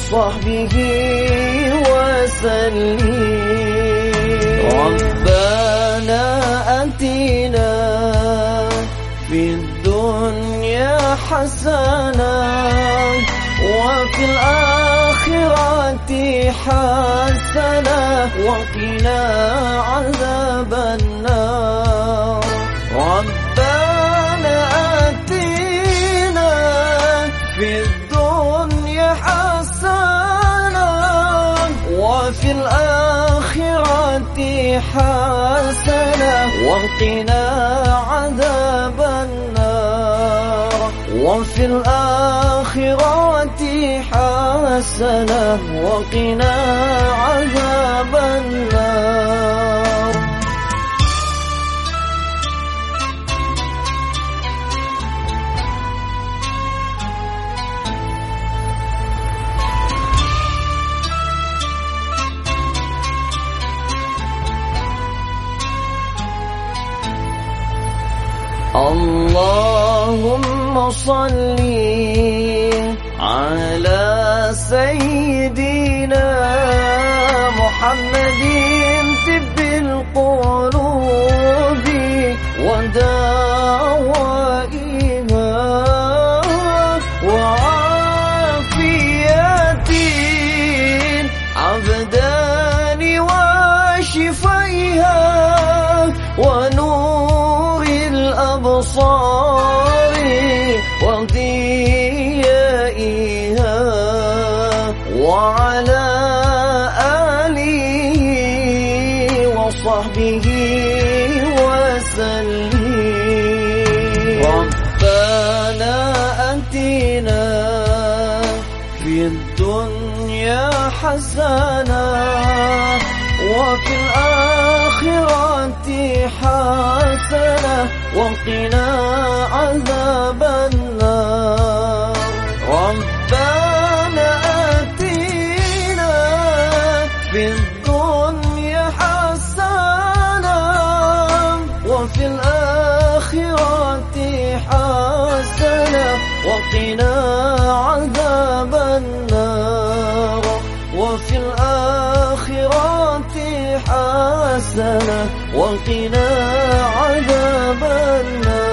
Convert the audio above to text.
وصحبه وسلم. ربنا أتنا في الدنيا حسنة وفي الآخرة حسنة وقنا عذاب النار. ربنا آتنا في الدنيا حسنة وقنا عذاب النار. وفي الآخرة حسنة وقنا عذاب النار. اللهم صل على سيدنا محمد طب القلوب ودوائها وعافية. الأبدان وشفائها وضيائها وعلى آله وصحبه وسلم. ربنا أتنا في الدنيا حسنة وفي الآخرة حسنة وقنا حسنا وقنا عذاب النار. وفي الآخرة حسنا وقنا عذاب النار.